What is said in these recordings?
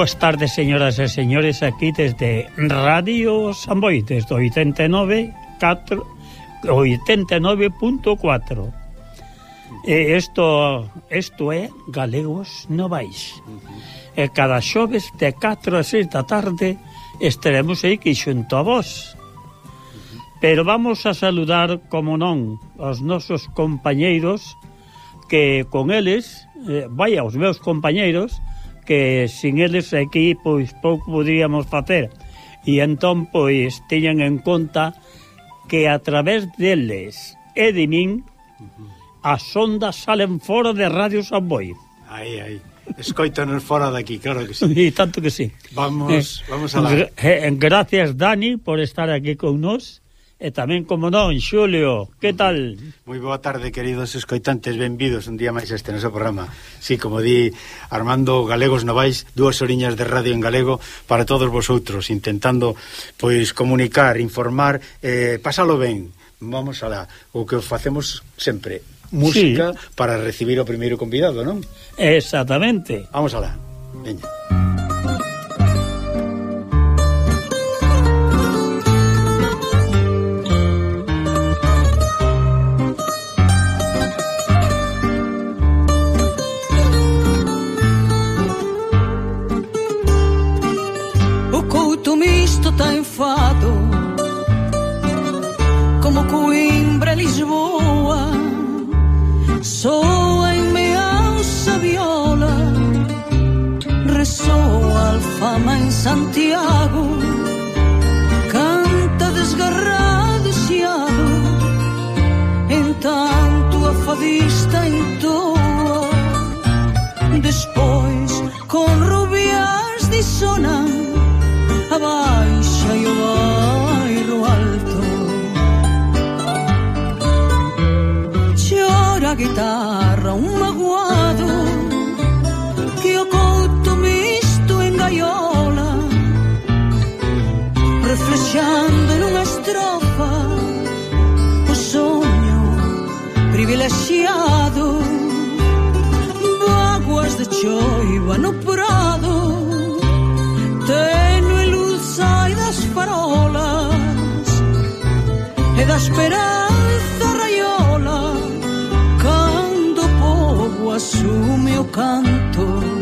boas tardes, señoras e señores, aquí desde Radio Samboy, desde 89.4 89.4 E isto, isto é Galegos Novais. E cada xoves de 4 a 6 da tarde estaremos aquí xunto a vos. Pero vamos a saludar, como non, aos nosos compañeiros que con eles, eh, vai aos meus compañeiros, que sin eles aquí pois pouco podríamos facer. E entón pois teñan en conta que a través deles e de min as ondas salen fora de Radio San Boi. Aí, aí. Escoitanos fora daqui, claro que sí. E tanto que sí. Vamos, vamos a la... eh, Gracias, Dani, por estar aquí con nós e tamén, como non, Xulio, que tal? Moi boa tarde, queridos escoitantes, benvidos un día máis a este noso programa. Sí, como di Armando Galegos Novais, dúas oriñas de radio en galego para todos vosotros, intentando pois comunicar, informar, eh, pasalo ben, vamos alá, o que facemos sempre, música sí. para recibir o primeiro convidado, non? Exactamente. Vamos alá, veña. Santiago canta desgarrado e xiado en tanto a fadista entoa despois con rubias disonan a baixa e o bairro alto. Chora a guitarra baixando en unha estrofa o soño privilexiado vaguas de choiva no prado tenue luz sai das farolas e da esperanza raiola cando o povo asume o canto.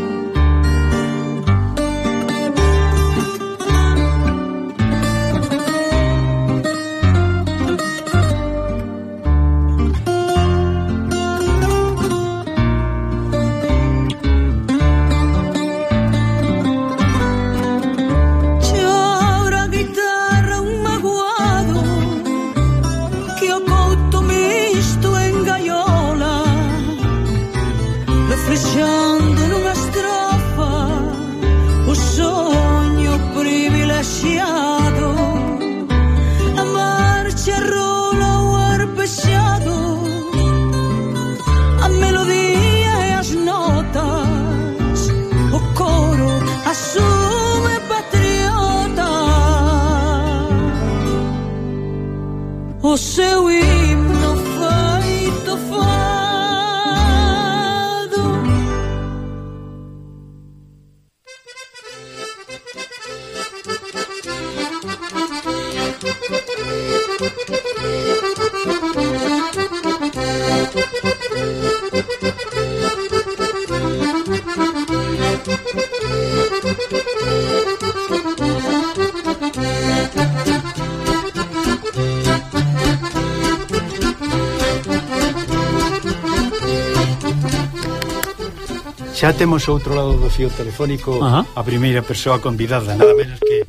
Xa temos outro lado do fío telefónico Ajá. a primeira persoa convidada, nada menos que...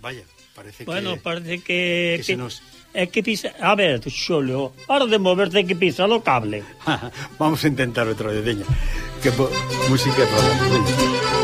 Vaya, parece bueno, que... Bueno, parece que... que, que... Se nos... É que pisa... A ver, xolio, para de moverte que pisa o cable. Vamos a intentar outra vez, veña. Que po... música é para...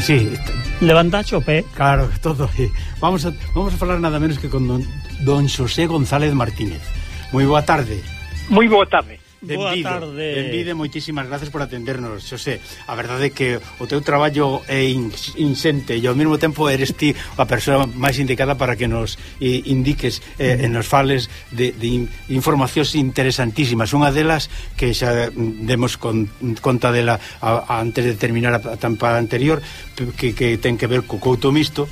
Pois sí. Levantaxe o pé. Claro, todo. Vamos a, vamos a falar nada menos que con don, don Xosé González Martínez. Moi boa tarde. Moi boa tarde. Benvido, Boa tarde. Benvide, moitísimas gracias por atendernos, Xosé. A verdade é que o teu traballo é insente e ao mesmo tempo eres ti a persoa máis indicada para que nos indiques eh, e nos fales de, de informacións interesantísimas. Unha delas que xa demos con, conta dela a, a, antes de terminar a, a tampa anterior que, que ten que ver co couto misto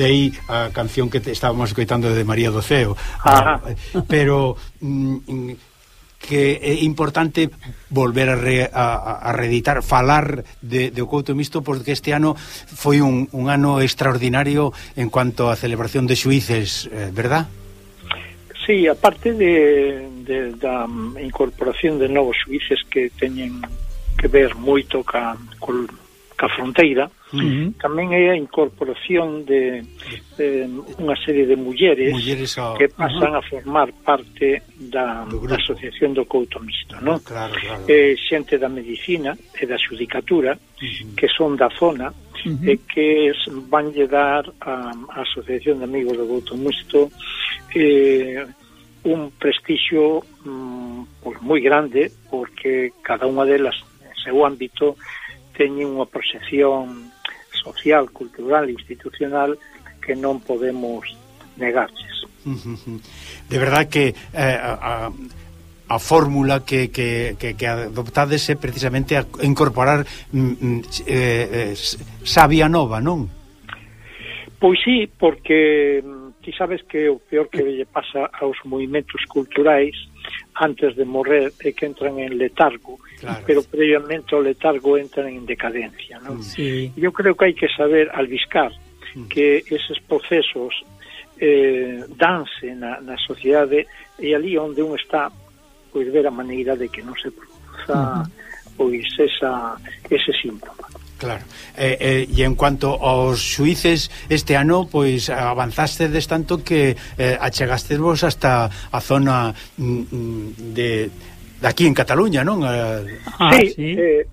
dei a canción que te estábamos coitando de María do Ceo. Ah, pero mm, que é importante volver a, re, a, a reeditar, falar de, de o Couto Misto, porque este ano foi un, un ano extraordinario en cuanto a celebración de xuíces, eh, verdad? Sí, aparte de, de, da incorporación de novos xuíces que teñen que ver moito ca, col, a fronteira, uh -huh. tamén é a incorporación de, de unha serie de mulleres, mulleres ao... que pasan uh -huh. a formar parte da, do da Asociación do Couto Mixto, non? Claro, claro. Eh, xente da medicina e da xudicatura, uh -huh. que son da zona, Uh -huh. e que van lle dar a, a Asociación de Amigos do Voto Mixto eh, un prestixio mm, pois, moi grande porque cada unha delas en seu ámbito teñen unha proxección social, cultural e institucional que non podemos negarches. De verdad que eh, a, a fórmula que, que, que, que adoptades é precisamente a incorporar mm, mm eh, eh, sabia nova, non? Pois sí, porque mm, ti sabes que o peor que lle pasa aos movimentos culturais antes de morrer é que entran en letargo claro. pero previamente o letargo entra en decadencia. ¿no? Mm. Sí. Yo creo que hai que saber albiscar mm. que eses procesos eh, danse na, na sociedade e ali onde un está pois ver a maneira de que non se produza uh -huh. pois esa, ese síntoma. Claro. Eh, eh, e en cuanto aos xuíces este ano, pois avanzastedes tanto que eh, achegastes vos hasta a zona mm, mm de de aquí en Cataluña, non? A... Ah, sí, sí. Eh,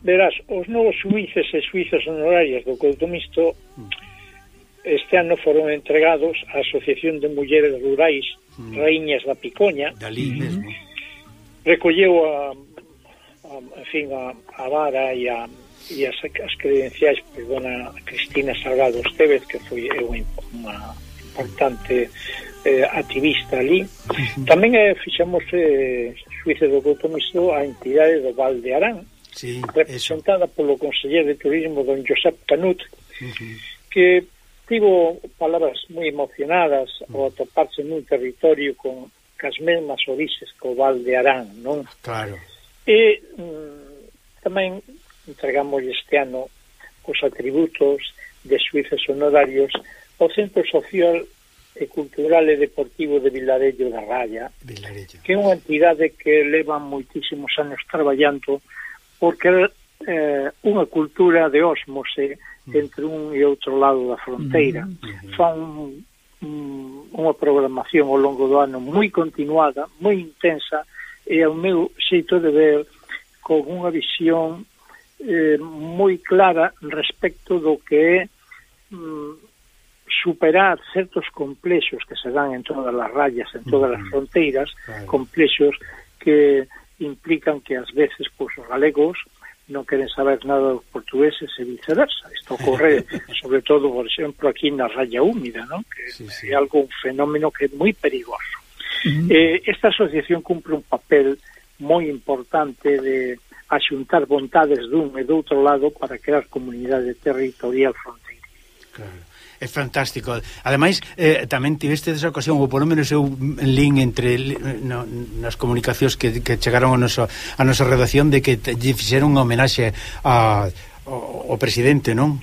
verás, os novos suíces e suízas honorarias do Couto Misto este ano foron entregados á Asociación de Mulleres Rurais mm. Raíñas da Picoña Dalí mm-hmm. mesmo recolleu a, a, en fin, a, a vara e, a, e as, as credenciais por dona Cristina Salgado Estevez que foi unha, unha importante eh, activista ali. Uh -huh. Tamén eh, fixemos eh, suíce do Couto Mixto a entidade do Val de Arán, sí, representada eso. polo Conseller de Turismo don Josep Canut, uh -huh. que tivo palabras moi emocionadas mm. ao atoparse nun territorio con cas mesmas orixes co Val de Arán, non? Claro. E mm, tamén entregamos este ano os atributos de suíces honorarios o Centro Social e Cultural e Deportivo de Vilarello da Raya, Vilarello. que é unha entidade que leva moitísimos anos traballando porque é eh, unha cultura de osmose mm. entre un e outro lado da fronteira. Mm. mm. Fan unha programación ao longo do ano moi continuada, moi intensa e ao meu xeito de ver con unha visión eh, moi clara respecto do que é mm, superar certos complexos que se dan en todas as rayas, en todas as fronteiras, complexos que implican que ás veces pois, os galegos non queren saber nada dos portugueses e viceversa. Isto ocorre, sobre todo, por exemplo, aquí na raya húmida, non? que sí, sí. é algo un fenómeno que é moi perigoso. Uh -huh. eh, esta asociación cumpre un papel moi importante de axuntar vontades dun e do outro lado para crear comunidade territorial fronteira. Claro. É fantástico. Ademais, eh, tamén tiveste desa ocasión, ou polo menos eu lin entre no, nas comunicacións que, que chegaron a, noso, a nosa redacción de que lle fixeron unha homenaxe a, ao, ao presidente, non?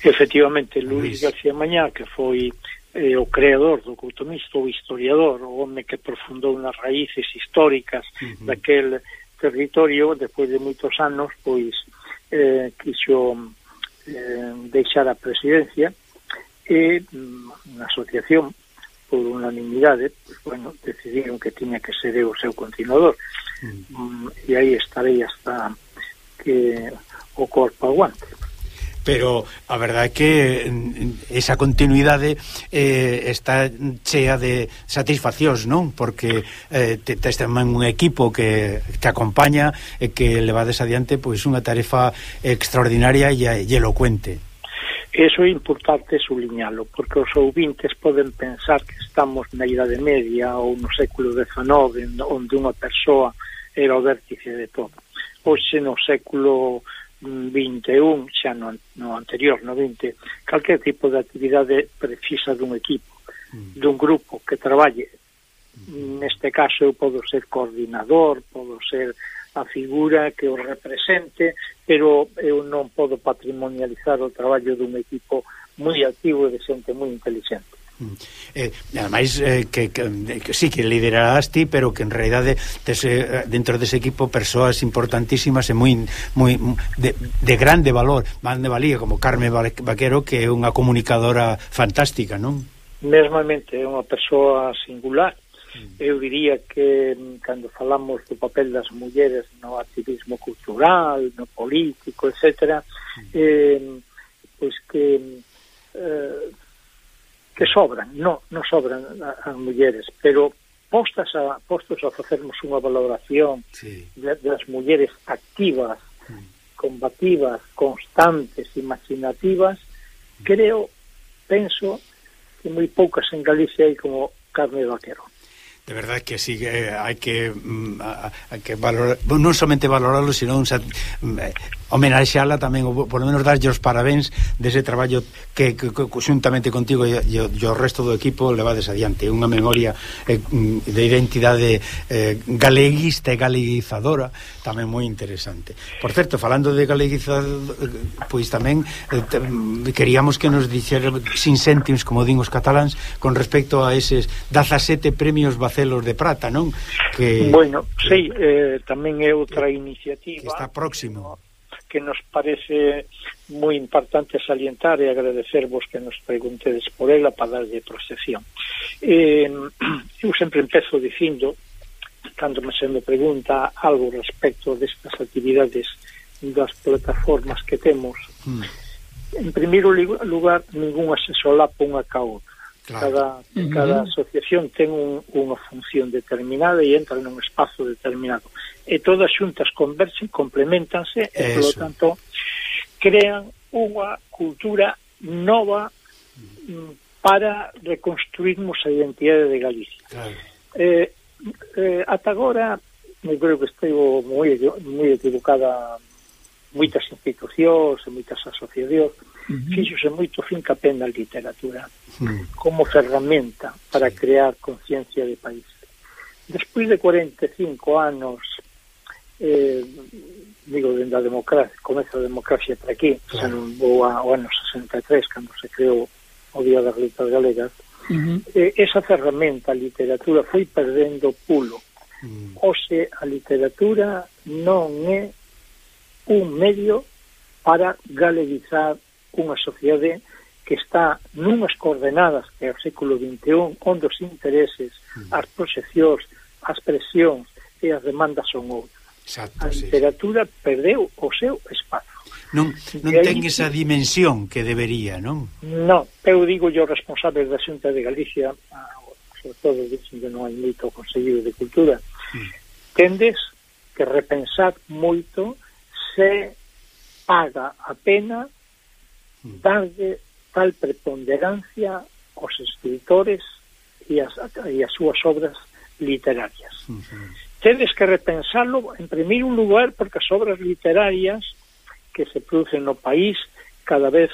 Efectivamente, Luis, Luis. García Mañá, que foi eh, o creador do culto mixto, o historiador, o home que profundou nas raíces históricas uh -huh. daquel territorio, despois de moitos anos, pois eh, quixo eh, deixar a presidencia, e mm, na asociación por unanimidade pues, bueno, decidiron que tiña que ser o seu continuador mm. Um, e aí estarei hasta que o corpo aguante pero a verdade é que mm, esa continuidade eh, está chea de satisfaccións, non? Porque eh, te, tes tamén un equipo que te acompaña e que levades adiante pois unha tarefa extraordinaria e, e elocuente. Eso é importante subliñalo, porque os ouvintes poden pensar que estamos na Idade Media ou no século XIX, onde unha persoa era o vértice de todo. Hoxe no século mm, 21, xa no, no anterior, no 20, calquer tipo de actividade precisa dun equipo, mm. dun grupo que traballe. Mm-hmm. Neste caso eu podo ser coordinador, podo ser a figura que o represente, pero eu non podo patrimonializar o traballo dun equipo moi activo e de xente moi inteligente. Mm. Eh, ademais eh, que, que, eh, que sí que liderarás ti pero que en realidade tese, eh, dentro dese equipo persoas importantísimas e moi moi de, de grande valor grande valía como Carmen Vaquero que é unha comunicadora fantástica non? Mesmamente é unha persoa singular Mm. Eu diría que mm, cando falamos do papel das mulleres no activismo cultural, no político, etc., mm. eh, pois que eh, que sobran, no, non sobran as mulleres, pero postas a, postos a facermos unha valoración sí. de, das mulleres activas, sí. combativas, constantes, imaginativas, creo, penso, que moi poucas en Galicia hai como Carne Vaquero. de verdad que sí, hay que, hay que mm, valorar, no solamente valorarlo, sino un, mm, eh, homenaxeala tamén, ou polo menos darlle os parabéns dese traballo que, que, que xuntamente contigo e, e, e o resto do equipo levades adiante. Unha memoria eh, mm, de identidade eh, galeguista e galeguizadora tamén moi interesante. Por certo, falando de galeguizador eh, pois tamén eh, mm, queríamos que nos dixera sin céntimos, como din os cataláns, con respecto a eses 17 premios Bacelos de Prata, non? Que, bueno, sí, eh, tamén é outra iniciativa. Que está próximo que nos parece moi importante salientar e agradecervos que nos preguntedes por ela para darlle proxección. Eh, eu sempre empezo dicindo, cando me se me pregunta algo respecto destas actividades das plataformas que temos, mm. en primeiro lugar, ninguna se solapa unha ca outra Claro. Cada, uh -huh. cada asociación ten un, unha función determinada e entra nun espazo determinado. E todas xuntas converxen, complementanse e, polo tanto, crean unha cultura nova mm, para reconstruirmos a identidade de Galicia. Claro. Eh, eh, ata agora, eu creo que estou moi, moi equivocada moitas institucións e moitas asociacións -huh. fíxose moito fincapé a literatura uh -huh. como ferramenta para crear conciencia de país. Despois de 45 anos eh, digo, dende da democracia, comeza a democracia para aquí, claro. Uh -huh. ou ao ano 63, cando se creou o Día das Letras Galegas, uh -huh. eh, esa ferramenta, a literatura, foi perdendo pulo. Uh -huh. Mm. Ose, a literatura non é un medio para galeguizar unha sociedade que está nunhas coordenadas que é o século XXI, onde os intereses, mm. as proxeccións, as presións e as demandas son outras. Exacto, a literatura sí. perdeu o seu espazo. Non, non aí, ten esa dimensión que debería, non? Non, eu digo yo responsables da Xunta de Galicia, sobre todo dicen que non hai moito o Consello de Cultura, mm. tendes que repensar moito se paga a pena Mm. darlle tal preponderancia aos escritores e as, e as súas obras literarias. Uh -huh. Tedes que repensarlo en primeiro lugar porque as obras literarias que se producen no país cada vez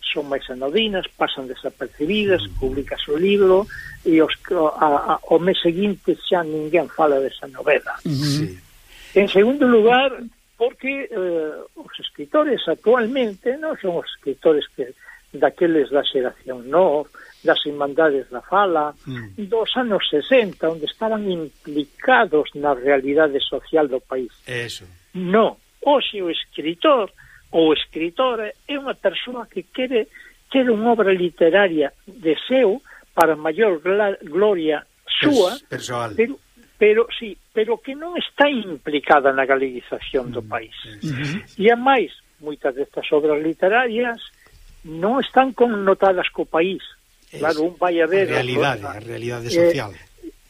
son máis anodinas, pasan desapercibidas, mm. publicas o libro e os, a, a, o mes seguinte xa ninguén fala desa novela. Sí. En segundo lugar, porque eh, os escritores actualmente non son os escritores que daqueles da xeración no, das irmandades da fala, mm. dos anos 60, onde estaban implicados na realidade social do país. Eso. Non, hoxe o escritor ou escritora é unha persoa que quere ter unha obra literaria de seu para maior gloria súa, Pers persoal. pero pero sí, pero que non está implicada na galeguización do mm, país. E a máis, moitas destas obras literarias non están connotadas co país. Claro, un vai a ver a realidade, a, a realidade eh, social.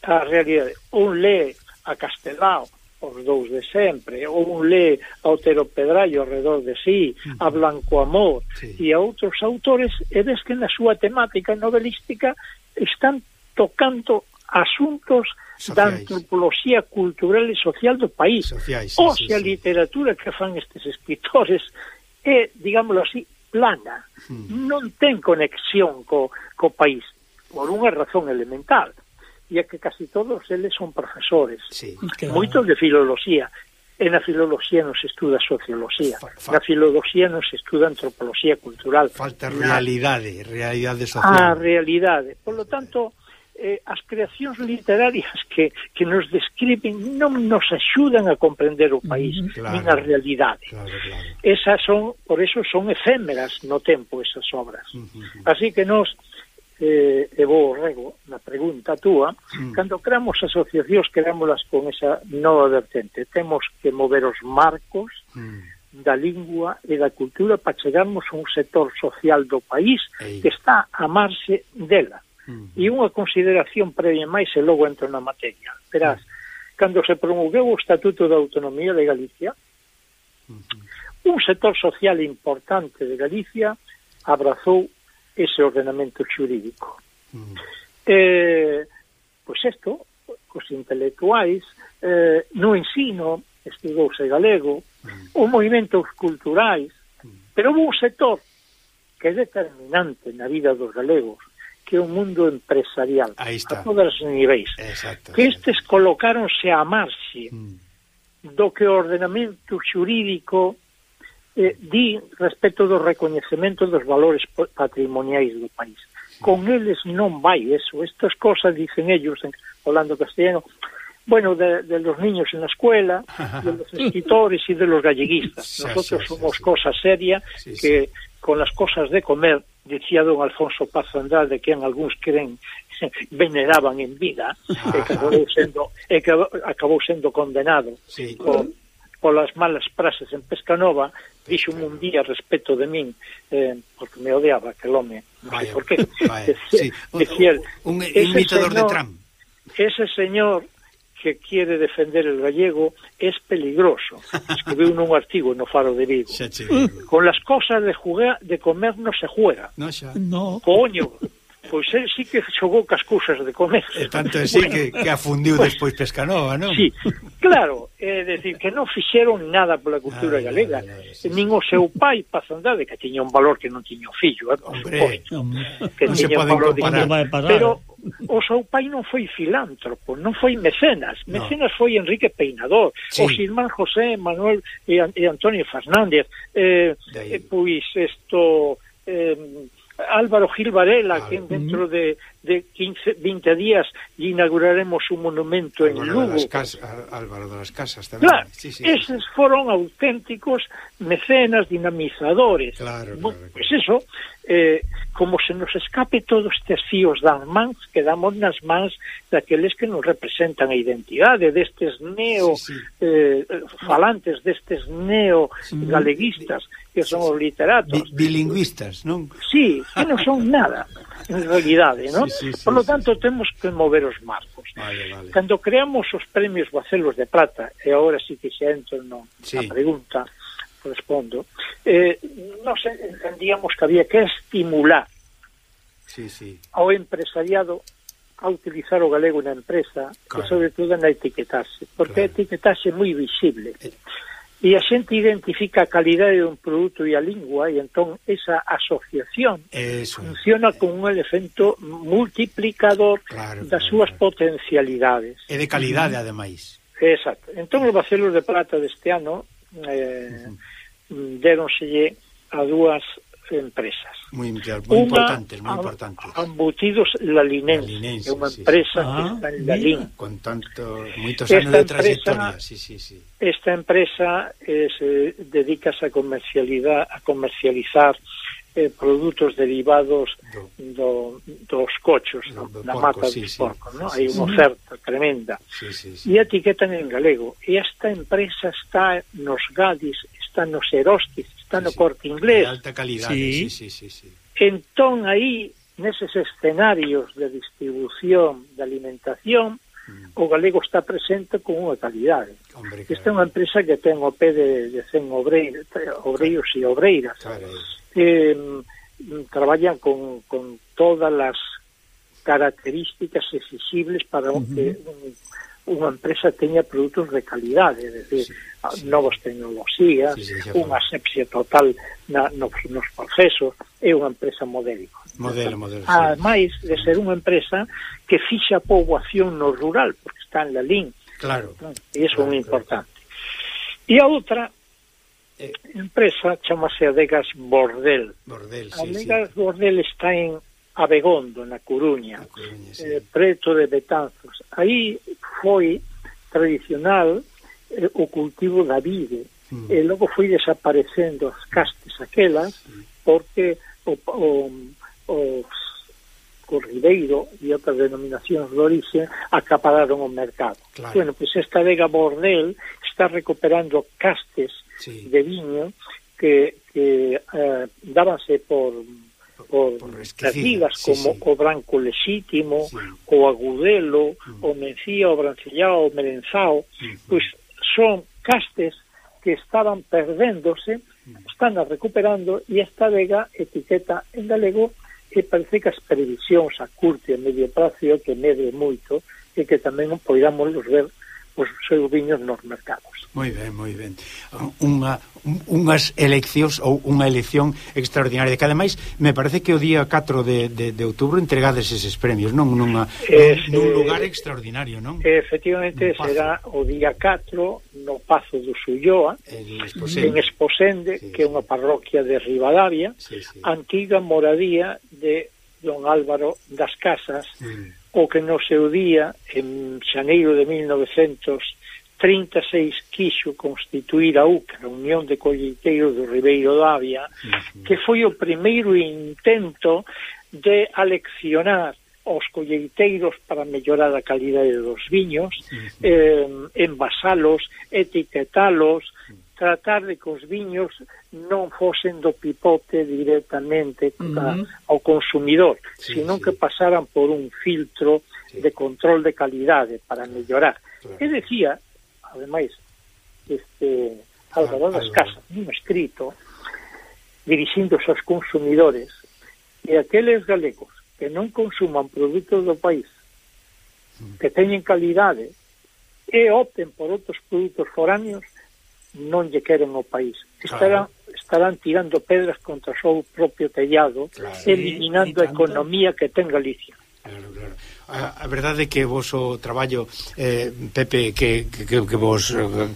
A realidade. Un lé a Castelao, os dous de sempre, ou un lé a Otero Pedrallo alrededor de sí, a Blanco Amor sí. e a outros autores, e ves que na súa temática novelística están tocando asuntos sociais. da antropoloxía cultural e social do país. Sociais, sí, Oxe, sí, a literatura que fan estes escritores é, digámoslo así, plana. Hmm. Non ten conexión co, co país, por unha razón elemental. E é que casi todos eles son profesores. Sí, claro. Moitos de filoloxía. E na filoloxía non se estuda socioloxía. Fa, fa... Na filoloxía non se estuda antropoloxía cultural. Falta realidade, realidade social. A realidade. Por lo tanto, eh, as creacións literarias que, que nos describen non nos axudan a comprender o país claro, nin a realidade claro, claro. esas son, por eso son efémeras no tempo esas obras uh -huh. así que nos eh, e vou rego na pregunta túa, mm. cando creamos asociacións, creámoslas con esa nova vertente. Temos que mover os marcos mm. da lingua e da cultura para chegarmos a un sector social do país Ei. que está a marxe dela. Mm. E unha consideración previa máis e logo entro na materia. Verás, cando se promulgou o Estatuto da Autonomía de Galicia, mm un sector social importante de Galicia abrazou ese ordenamento xurídico. Mm. Eh, pois isto, os intelectuais, eh, no ensino, estudouse galego, mm. os movimentos culturais, mm. pero houve un sector que é determinante na vida dos galegos, que é o mundo empresarial a todos os niveis Exacto. que estes colocáronse a marxe mm. do que o ordenamento xurídico eh, di respecto do recoñecemento dos valores patrimoniais do país con eles non vai eso estas cosas dicen ellos en, hablando castellano bueno, de, de los niños en la escuela, de los escritores y de los galleguistas. Nosotros somos cosa seria que con las cosas de comer decía don Alfonso Paz Andrade que en algúns creen veneraban en vida e que acabou ah. sendo, e que acabou sendo condenado sí. por, polas malas frases en Pescanova dixo un día respecto de min eh, porque me odiaba aquel home non vaya, sei por qué decía, sí. un, decía, un imitador señor, de Trump ese señor que quiere defender el gallego es peligroso. Escribiu nun artigo no Faro de Vigo. Con las cosas de jugar, de comer no se juega. No, xa. No. Coño, Pois el sí que xogou cas cousas de comer. E tanto é sí bueno, que, que afundiu pues, despois Pescanova, non? Sí, claro, é decir, que non fixeron nada pola cultura ah, galega. Ah, ah, sí, Nin o seu pai Pazandade, que tiña un valor que non tiña o fillo, eh, hombre, suposto, hombre, que non se pode comparar. Pero o seu pai non foi filántropo, non foi mecenas. Mecenas no. foi Enrique Peinador, sí. os irmán José Manuel e, e Antonio Fernández, eh, eh, pois isto... Eh, Álvaro Gil Varela, que dentro de, de 15, 20 días e inauguraremos un monumento Álvaro en Lugo. Das Casas, Álvaro las Casas tamén. Claro, sí, sí, eses foron auténticos mecenas, dinamizadores. Claro, claro, claro. Pois pues eso, eh, como se nos escape todos estes fíos das mans, quedamos nas mans daqueles que nos representan a identidade destes neo sí, sí. Eh, falantes, destes neo galeguistas, que son os literatos. Bi bilingüistas, non? Sí, que non son nada en realidade, non? Sí, sí, sí, Por lo tanto, sí, sí. temos que mover os marcos. Vale, vale. Cando creamos os premios Bacelos de Prata, e agora sí que xa entro no, sí. pregunta, respondo, eh, nos entendíamos que había que estimular sí, sí. ao empresariado a utilizar o galego na empresa claro. e sobre todo na etiquetarse, porque claro. a etiquetarse é moi visible. Eh, E a xente identifica a calidade dun produto e a lingua, e entón esa asociación Eso. funciona como un elemento multiplicador claro, das claro, súas claro. potencialidades. E de calidade, ademais. Exacto. Entón, os bacelos de plata deste ano eh, uh -huh. déronselle a dúas empresas. Moi, moi importante, moi importante. Embutidos la Linense, Linense é unha empresa sí, que ah, está en Lalín. Con tanto, moitos anos de trayectoria, empresa, sí, sí, sí. Esta empresa eh, se dedica a comercialidade, a comercializar eh, produtos derivados do, do, dos cochos, do, do da porco, mata sí, dos porcos, sí, ¿no? sí, hai unha oferta sí. tremenda. Sí, sí, sí. E etiquetan en galego. E esta empresa está nos Gadis, está nos Erostis, está no sí, corte inglés. De alta calidade, sí. sí, sí, sí, sí. Entón, aí, neses escenarios de distribución de alimentación, mm. o galego está presente con unha calidade. Hombre, Esta é unha empresa que ten o pé de, de 100 obreiros, obreiros e obreiras. Claro. Eh, traballan con, con todas as características exigibles para uh -huh. que un, unha empresa teña produtos de calidade, é dicir, sí, sí. novas tecnoloxías, sí, sí, unha asepsia total na, nos, nos procesos, é unha empresa modelo. Modelo, modelo. Ademais de ser unha empresa que fixa a poboación no rural, porque está en la LIN. Claro. Entón, e iso é claro, moi importante. Claro. E a outra eh. empresa chamase Adegas Bordel. Bordel, sí, Adegas sí. Bordel está en Abegondo, na Coruña, na Coruña sí. eh, preto de Betanzos. Aí foi tradicional eh, o cultivo da vide, mm. e logo foi desaparecendo as castes aquelas, porque o, o, os Corribeiro e outras denominacións de orixe acapararon o mercado. Claro. Bueno, pois pues esta vega Bordel está recuperando castes sí. de viño que, que eh, dábanse por por, nativas sí, como sí. o branco lexítimo, sí. o agudelo, mm. o mencía, o brancellao, o merenzao, mm. pois son castes que estaban perdéndose, mm. están a recuperando e esta vega etiqueta en galego que parece que as previsións a curto e medio prazo que mede moito e que tamén poidamos ver os seus viños nos mercados. Moi ben, moi ben. Unha, unhas eleccións ou unha elección extraordinaria. Que ademais, me parece que o día 4 de, de, de outubro entregades eses premios, non? Nunha, eh, Ese, nun lugar extraordinario, non? Eh, efectivamente, será o día 4 no Pazo do Sulloa, eh, Esposende. en Esposende, sí, que é unha parroquia de Rivadavia, sí, sí. antiga moradía de don Álvaro das Casas, mm. o que no seu día, en xaneiro de 1936, quixo constituir a UCA, a Unión de Colleiteiros do Ribeiro da Avia, mm -hmm. que foi o primeiro intento de aleccionar os colleiteiros para mellorar a calidade dos viños, sí, sí. eh, envasalos, etiquetalos, sí tratar de que os viños non fosen do pipote directamente uh -huh. ao consumidor, sí, sino sí. que pasaran por un filtro sí. de control de calidade para mellorar. Claro. E decía, ademais, este Álvaro das Casas, un escrito dirixíndose aos consumidores e aqueles galegos que non consuman produtos do país mm. que teñen calidade e opten por outros produtos foráneos non lle queren o país. Estarán, claro. estarán tirando pedras contra o seu propio tellado, claro. eliminando a economía que ten Galicia. Claro, claro. A, a verdade é que vos o traballo eh, Pepe que, que, que vos eh,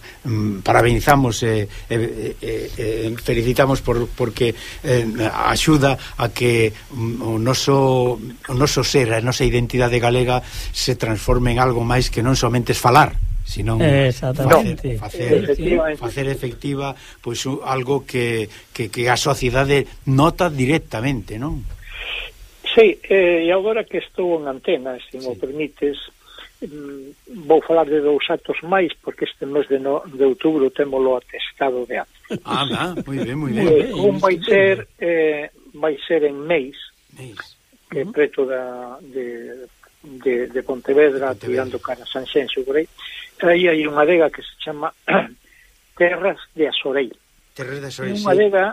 parabenzamos e eh, eh, eh, eh, felicitamos por porque eh, axuda a que mm, o noso o noso ser, a nosa identidade galega se transforme en algo máis que non somente es falar senón eh, Exactamente. facer, facer, facer efectiva pois pues, algo que, que, que a sociedade nota directamente, non? Sí, eh, e agora que estou en antena, se sí. me permites, mm, vou falar de dous actos máis porque este mes de, no, de outubro témolo atestado de actos. Ah, ah moi ben, moi eh, ben. Eh, un vai ser eh, vai ser en Meis, Meis. que preto da de, de, de Pontevedra, Pontevedra. tirando cara a Sanxenxo por aí aí hai unha adega que se chama Terras de Azorei. Terras de Azorei, Unha sí. adega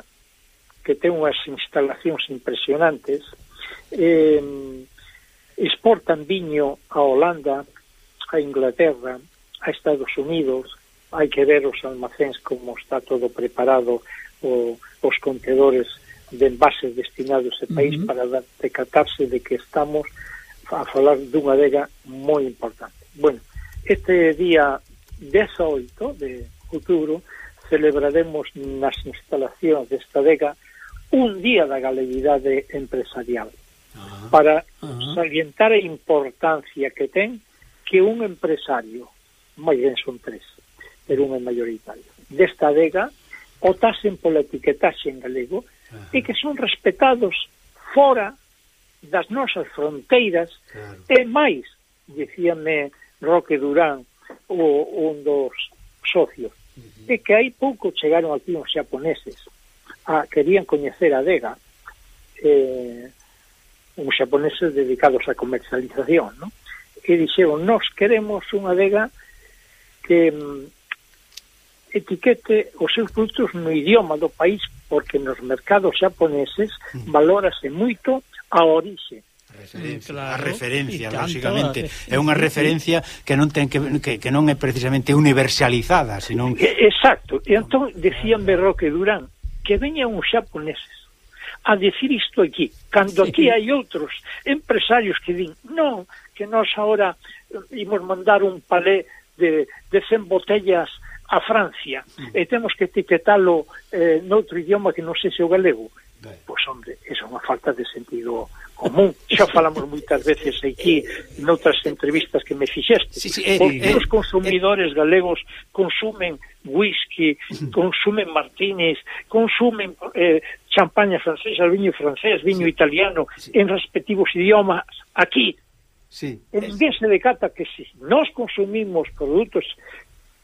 que ten unhas instalacións impresionantes, eh, exportan viño a Holanda, a Inglaterra, a Estados Unidos, hai que ver os almacéns como está todo preparado, o, os contedores de envases destinados a ese país uh -huh. para decatarse de que estamos a falar dunha adega moi importante. Bueno, Este día 18 de outubro celebraremos nas instalacións desta DECA un día da galeguidade empresarial ah. para ah. salientar a importancia que ten que un empresario, moi ben son tres, pero un é maioritario, desta adega otasen pola etiquetaxe en galego ah. e que son respetados fora das nosas fronteiras claro. e máis, dicíame Roque Durán, o un dos socios, uh -huh. e que hai pouco chegaron aquí uns xaponeses, a, querían coñecer a Dega, eh, uns xaponeses dedicados á comercialización, no? e dixeron, nós queremos unha adega que mm, etiquete os seus produtos no idioma do país porque nos mercados xaponeses valórase moito a orixe referencia, claro, a referencia, lógicamente. É unha referencia que non ten que, que, que non é precisamente universalizada, senón Exacto. E entón decían Berroque Durán que veña un xaponeses a decir isto aquí, cando aquí hai outros empresarios que din, non, que nós agora imos mandar un palé de, de 100 botellas a Francia mm. e temos que etiquetalo eh, noutro idioma que non sexe o galego pois hombre, esa é unha falta de sentido común, xa falamos moitas veces aquí noutras entrevistas que me fixeste sí, sí, eh, eh, os consumidores eh, galegos consumen whisky, consumen martínez, consumen eh, champaña francesa, viño francés, viño sí, italiano sí. en respectivos idiomas aquí Sí. en vez se decata que si nós consumimos produtos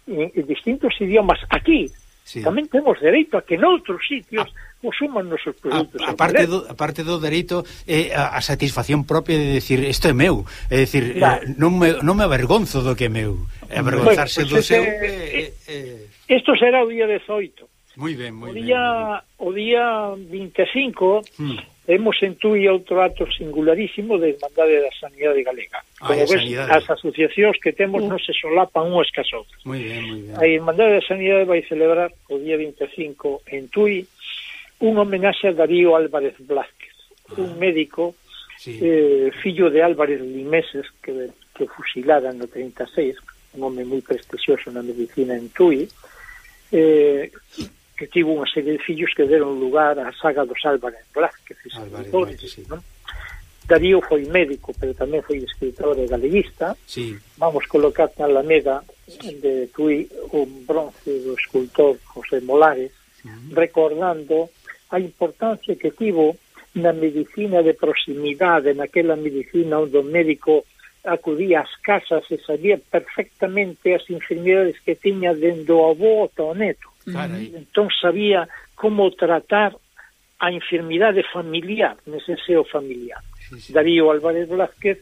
en, en distintos idiomas aquí, sí. tamén temos dereito a que noutros sitios ah. consuman nosos ah, produtos. A, parte do, a parte do dereito eh, a, a satisfacción propia de decir isto é meu, é dicir, eh, non, me, non me avergonzo do que é meu. Avergonzarse bueno, pues do seu... Eh, eh, eh. Isto será o día 18. Muy ben, muy o día, ben. O día 25 Hmm hemos en Tui outro acto singularísimo de Irmandade da Sanidade Galega. Como ves, sanidade. as asociacións que temos uh. non se solapan unhas cas outras. Muy bien, muy bien. A Irmandade da Sanidade vai celebrar o día 25 en Tui un homenaxe a Darío Álvarez Blázquez, ah. un médico sí. eh, fillo de Álvarez Limeses, que, que fusilara no 36, un home moi prestixioso na medicina en Tui, eh, que tivo unha serie de fillos que deron lugar á saga dos Álvarez Blázquez, escritores, sí. non? Darío foi médico, pero tamén foi escritor e galeguista. Sí. Vamos colocar na Alameda de Tui un bronce do escultor José Molares, sí. recordando a importancia que tivo na medicina de proximidade, naquela medicina onde o médico acudía ás casas e sabía perfectamente as enfermidades que tiña dendo o avó ao neto. Carai. Entón sabía como tratar a enfermidade familiar, neceseo familiar. Sí, sí. Darío Álvarez Blázquez,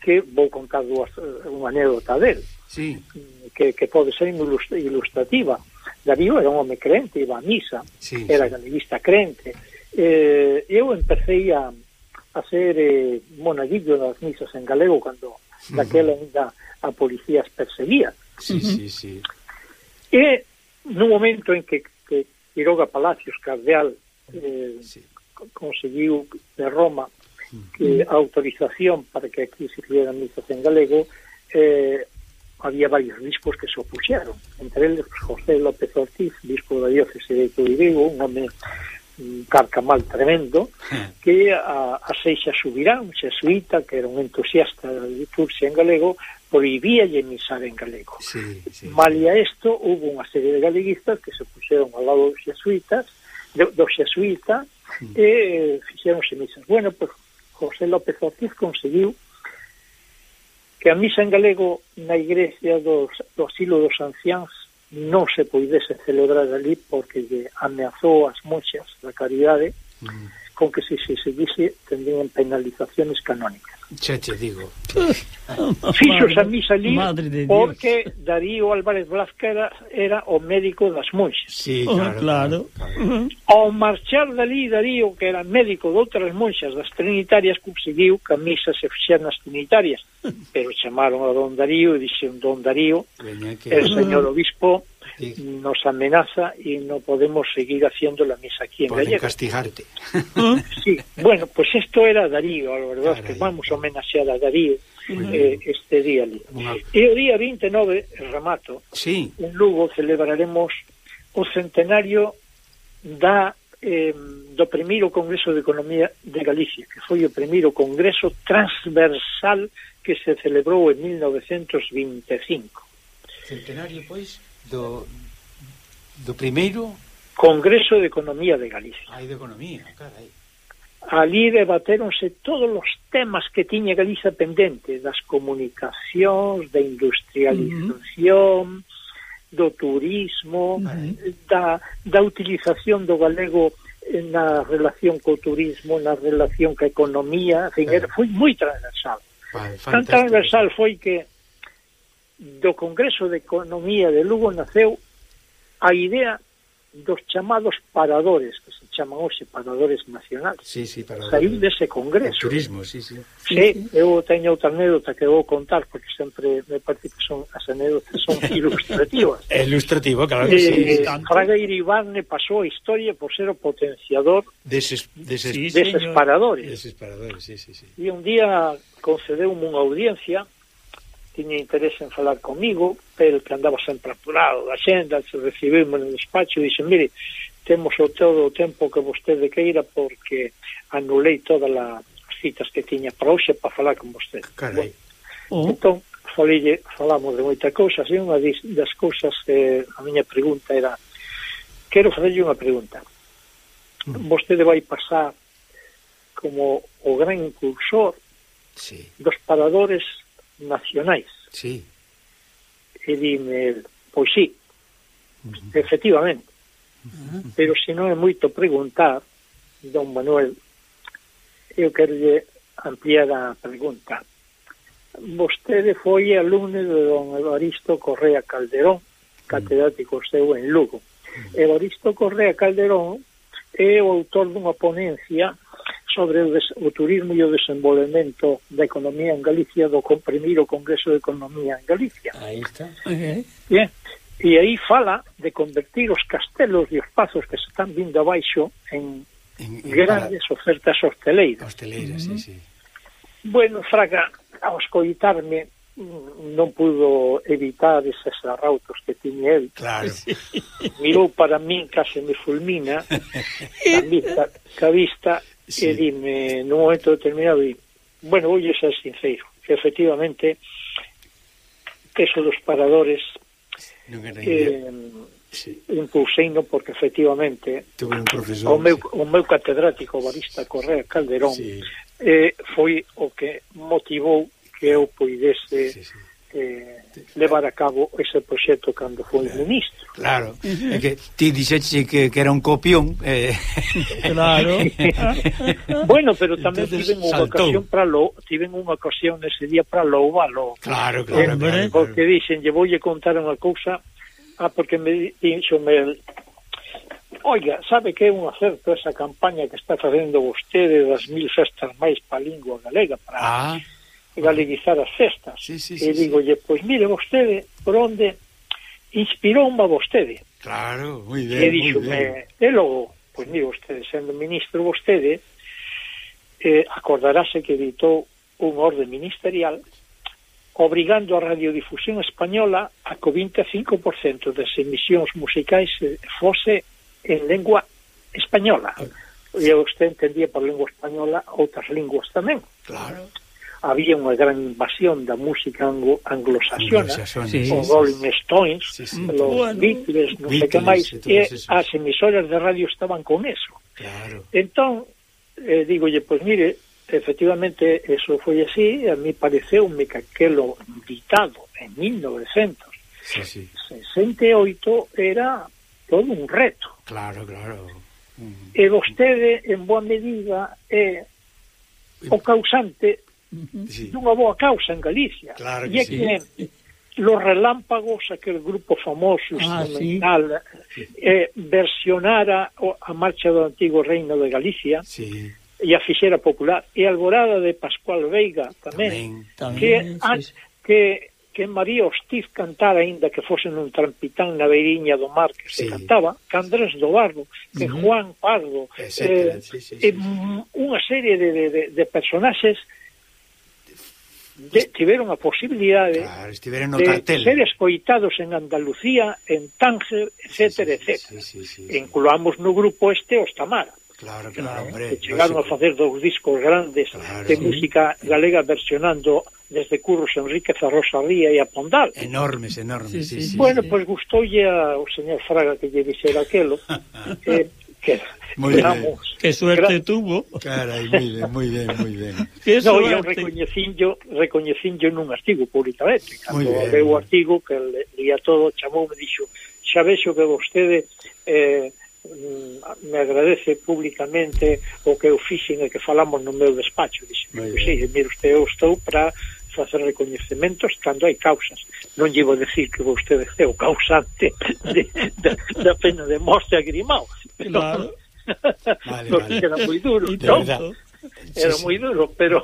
que vou contar dúas, eh, unha anécdota del, sí. que, que pode ser ilustrativa. Darío era un home crente, iba a misa, sí, era sí. galeguista crente. Eh, eu empecé a, a ser eh, monaguillo das misas en galego cando daquela ainda a policías perseguía. Sí, uh -huh. sí, sí. E no momento en que, que Quiroga Palacios Cardeal eh, sí. conseguiu de Roma mm. que a autorización para que aquí se fixera misas en galego eh, había varios bispos que se opuxeron entre eles José López Ortiz bispo da diócese de Turibigo un home un carcamal tremendo, que a, a Seixa Subirá, un xesuíta que era un entusiasta da liturxia en galego, prohibíalle misar en galego. Sí, sí. Malia isto, hubo unha serie de galeguistas que se puxeron ao lado dos xesuitas do, do sí. e eh, fixeronse misas. Bueno, pues, José López Ortiz conseguiu que a misa en galego na igrexa do, do asilo dos anciáns non se poidese celebrar ali porque lle ameazou as moxas da caridade mm. con que se se seguise tendrían penalizaciones canónicas. Che che digo. Fixos a misa ali Madre de Dios. porque Darío Álvarez Blasca era, era o médico das monxas. Sí, claro. Oh, claro. claro. Ao marchar dali Darío, que era médico de outras monxas das trinitarias, conseguiu que a misa se fixera nas trinitarias. Pero chamaron a don Darío e dixen, don Darío, que... el señor obispo sí. nos amenaza y no podemos seguir haciendo la misa aquí en Pueden Gallego. castigarte. ¿Mm? Sí, bueno, pues esto era Darío, a la verdad, Caray. que vamos a homenaxear a Darío eh, este día. Unha... E o día 29, remato, sí. en Lugo celebraremos o centenario da eh, do primeiro Congreso de Economía de Galicia, que foi o primeiro Congreso transversal que se celebrou en 1925. Centenario, pois? do, do primeiro Congreso de Economía de Galicia. Aí de Economía, carai. Ali debateronse todos os temas que tiña Galicia pendente, das comunicacións, da industrialización, do turismo, da, da utilización do galego na relación co turismo, na relación ca economía, en fin, claro. era, foi moi transversal. Vale, Tan transversal foi que do Congreso de Economía de Lugo naceu a idea dos chamados paradores, que se chaman hoxe paradores nacionais. Sí, sí, paradores. Saiu dese congreso. O turismo, sí, sí. Sí, sí, eu teño outra anécdota que vou contar, porque sempre me parece que son as anécdotas son ilustrativas. Ilustrativo, claro que eh. Fraga Iribarne pasou a historia por ser o potenciador deses, deses, sí, deses señor. paradores. Deses paradores, sí, sí, sí. E un día concedeu unha audiencia tiña interés en falar comigo, pero que andaba sempre apurado da xenda, se recibimos no despacho e dixen, mire, temos o todo o tempo que vostede queira porque anulei todas as citas que tiña para hoxe para falar con vostede. Carai. Bueno, oh. Entón, falille, falamos de moita cousa, e unha das cousas que a miña pregunta era quero facerlle unha pregunta. Mm. Vostede vai pasar como o gran impulsor sí. dos paradores nacionais. Sí. E dime, pois sí, uh -huh. efectivamente. Uh -huh. Pero se non é moito preguntar, don Manuel, eu quero ampliar a pregunta. Vostede foi alumno de don Evaristo Correa Calderón, mm. catedrático seu en Lugo. Mm. Evaristo Correa Calderón é o autor dunha ponencia sobre o, des, o turismo e o desenvolvemento da economía en Galicia do comprimir o Congreso de Economía en Galicia. Aí está. Okay. Bien. E aí fala de convertir os castelos e os pazos que se están vindo abaixo en, en, en grandes para... ofertas hosteleiras. Hosteleiras, mm -hmm. sí, sí. Bueno, Fraga, ao escoitarme non pudo evitar eses arrautos que tiñe el. Claro. Mirou para min, case me fulmina, a vista, ca vista sí. e dime nun momento determinado e, bueno, voulle ser sincero que efectivamente eso dos paradores non era eh, sí. impulseino porque efectivamente Tuve un profesor, o, meu, sí. o meu catedrático barista Correa Calderón sí. eh, foi o que motivou que eu poidese sí, sí eh, levar a cabo ese proxecto cando foi ministro. Claro, é que ti dixeche que, que era un copión. Eh. Claro. bueno, pero tamén Entonces, tiven unha ocasión para lo, tiven unha ocasión ese día para louvalo. Claro, claro, eh, claro, Porque claro. dixen, lle voulle contar unha cousa, ah, porque me dixo me Oiga, sabe que é un acerto esa campaña que está facendo vostede das mil festas máis pa lingua galega para ah galeguizar as festas. Sí, sí, sí, e digolle, sí. pois mire vostede por onde inspiroume a vostede. Claro, moi ben, moi dixo, ben. Eh, e logo, pois mire vostede, sendo ministro vostede, eh, acordarase que editou un orde ministerial obrigando a radiodifusión española a que o 25% das emisións musicais eh, fose en lengua española. E usted entendía por lengua española outras linguas tamén. Claro había unha gran invasión da música anglo anglosaxona, sí, os Rolling Stones, sí, sí. los bueno, Beatles, non sei que máis, e as emisoras de radio estaban con eso. Claro. Entón, eh, digolle, pois pues, mire, efectivamente, eso foi así, a mí pareceume que aquelo ditado en 1968 sí, sí. era todo un reto. Claro, claro. Mm. E vostede, en boa medida, é eh, o causante sí. dunha boa causa en Galicia. Claro que e é sí. que Los Relámpagos, aquel grupo famoso, ah, instrumental, sí. eh, versionara a marcha do antigo reino de Galicia, sí e a fixera popular e a alborada de Pascual Veiga tamén, tamén, tamén que, sí, sí. que que María Hostiz cantara aínda que fose nun trampitán na beiriña do mar que se sí. cantaba, que Andrés do Barro, que uh -huh. Juan Pardo, Etcétera, eh, sí, sí, sí. Eh, unha serie de, de, de personaxes de, tiveron a posibilidade claro, no de cartel. ser escoitados en Andalucía, en Tánger, etc. Sí, sí. Sí, sí, sí, Incluamos no grupo este os Tamara. Claro, claro, eh, hombre. Que chegaron no sé... a facer dous discos grandes claro, de sí. música galega versionando desde Curros Enríquez a Rosa Ría e a Pondal. Enormes, enormes, sí, sí. sí bueno, sí, pois pues, gustoulle ao señor Fraga que lle dixera aquelo. eh, que Muy éramos... Que suerte Gra tuvo. Carai, mire, moi ben, moi ben. Que no, suerte. eu recoñecín yo nun artigo publicamente. Cando leu o artigo que lia todo, chamou, me dixo, xa vexo que vostede eh, me agradece públicamente o que eu fixen e que falamos no meu despacho. Dixe, pois sí, mire, usted, eu estou para facer recoñecementos cando hai causas. Non lle vou decir que vostede é o causante de, da, da pena de morte a Grimao. Pero, claro. vale, vale. era moi duro, non? Era sí, moi duro, pero,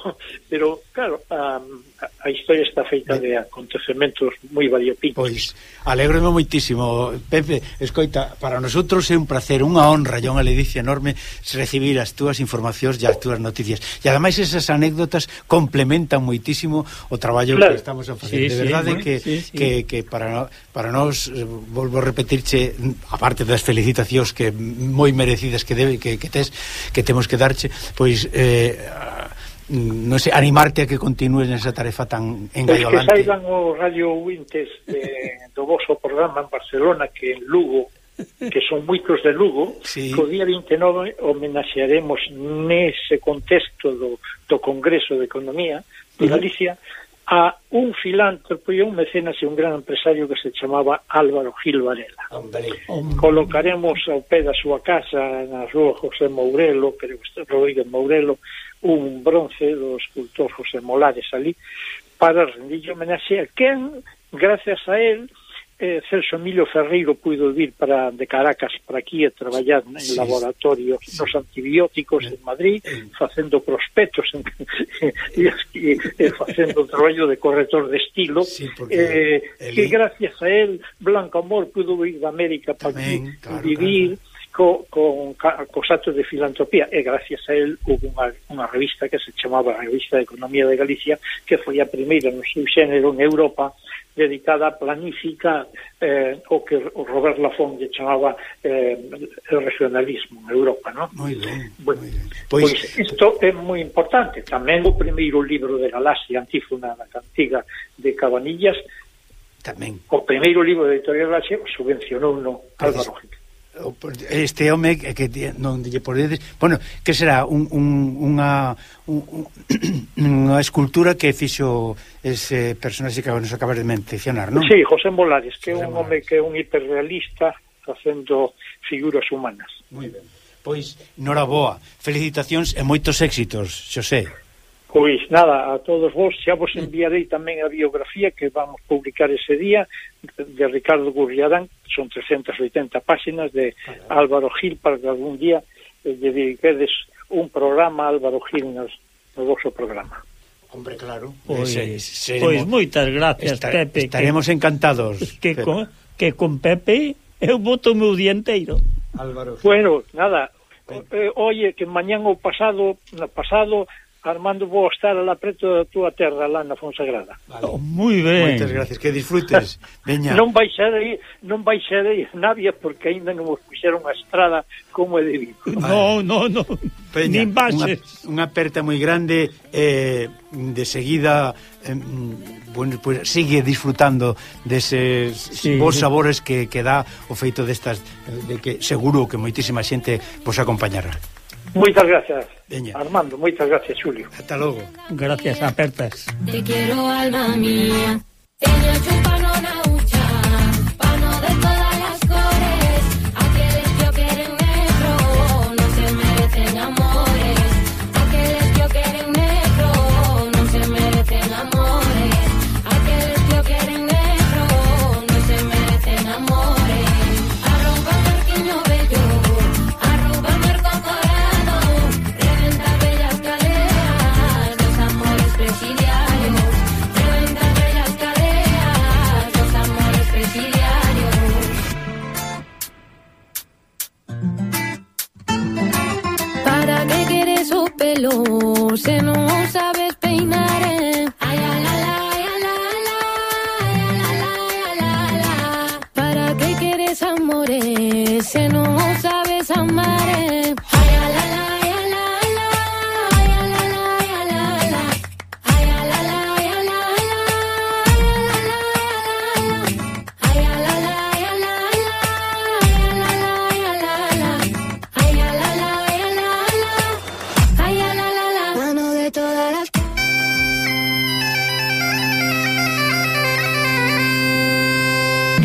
pero claro, um, a historia está feita de acontecementos moi variopintos. Pois, alegrome moitísimo. Pepe, escoita, para nosotros é un placer, unha honra e unha ledicia enorme recibir as túas informacións e as túas noticias. E ademais esas anécdotas complementan moitísimo o traballo claro. que estamos a facer. Sí, de verdade sí, que, sí, sí. que, que para, para nós, eh, volvo a repetirche, aparte das felicitacións que moi merecidas que debe que, que tes que temos que darche, pois eh, non sei, animarte a que continúes nesa tarefa tan engaiolante. Es que saiban os radio Wintes de, do vosso programa en Barcelona que en Lugo que son moitos de Lugo, sí. que o día 29 homenaxearemos nese contexto do, do Congreso de Economía de Galicia, uh -huh a un filántropo e un mecenas e un gran empresario que se chamaba Álvaro Gil Varela. Hombre, hombre. Colocaremos ao pé da súa casa na rúa José Mourelo, pero Rodríguez Mourelo, un bronce do escultor José Molares ali, para rendirlle homenaxe a quen, gracias a él, eh, Celso Emilio Ferreiro puido vir para de Caracas para aquí e traballar en sí. laboratorios sí. nos antibióticos en Madrid, facendo prospectos en, e, e, e facendo traballo de corrector de estilo, sí, eh, el... que gracias a él Blanco Amor pudo vir de América para Tamén, aquí claro, vivir, claro co, con, cos actos de filantropía e gracias a él hubo unha, unha revista que se chamaba a Revista de Economía de Galicia que foi a primeira no seu xénero en Europa dedicada a planificar eh, o que Robert Lafonde chamaba eh, el regionalismo en Europa, non? Moi ben, bueno, moi ben. Pois, pois isto é moi importante. Tamén o primeiro libro de Galaxia, Antífona da Cantiga de Cabanillas, tamén. O primeiro libro de Editorial Galaxia subvencionou no pois- Álvaro Gil este home que, que non lle podedes, bueno, que será un, un, unha un, unha escultura que fixo ese personaxe que nos acabas de mencionar, non? Sí, José Molares, que é un home que é un hiperrealista facendo figuras humanas. Moi ben. Pois, noraboa, felicitacións e moitos éxitos, Xosé. Pois nada, a todos vos, xa vos enviarei tamén a biografía que vamos publicar ese día de Ricardo Gurriarán, son 380 páxinas de Álvaro Gil para que algún día eh, dediquedes un programa a Álvaro Gil nos, no vosso programa. Hombre, claro. Pois, pues, pois moitas gracias, estar, Pepe. Estaremos que, encantados. Que Pepe. con, que con Pepe eu boto o meu dienteiro. Álvaro Gil. Bueno, nada, eh, oye, que mañán ou pasado, no pasado Armando, vou estar alá preto da túa terra, lá na Fonsagrada. Vale. Oh, moi ben. Moitas gracias, que disfrutes. Veña. non baixarei, non baixarei Navia porque aínda non vos puxeron a estrada como é debido. Vale. No, no, no. Peña, Nin baixes. Unha, unha aperta moi grande eh, de seguida eh, bueno, pues sigue disfrutando deses sí, bons sí. sabores que, que dá o feito destas de que seguro que moitísima xente vos acompañará. Moitas gracias. Veña. Armando, moitas gracias, Xulio. Ata logo. Gracias, apertas. Te quero, alma mía. Teño chupano na ucha.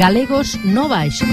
Galegos no baixo.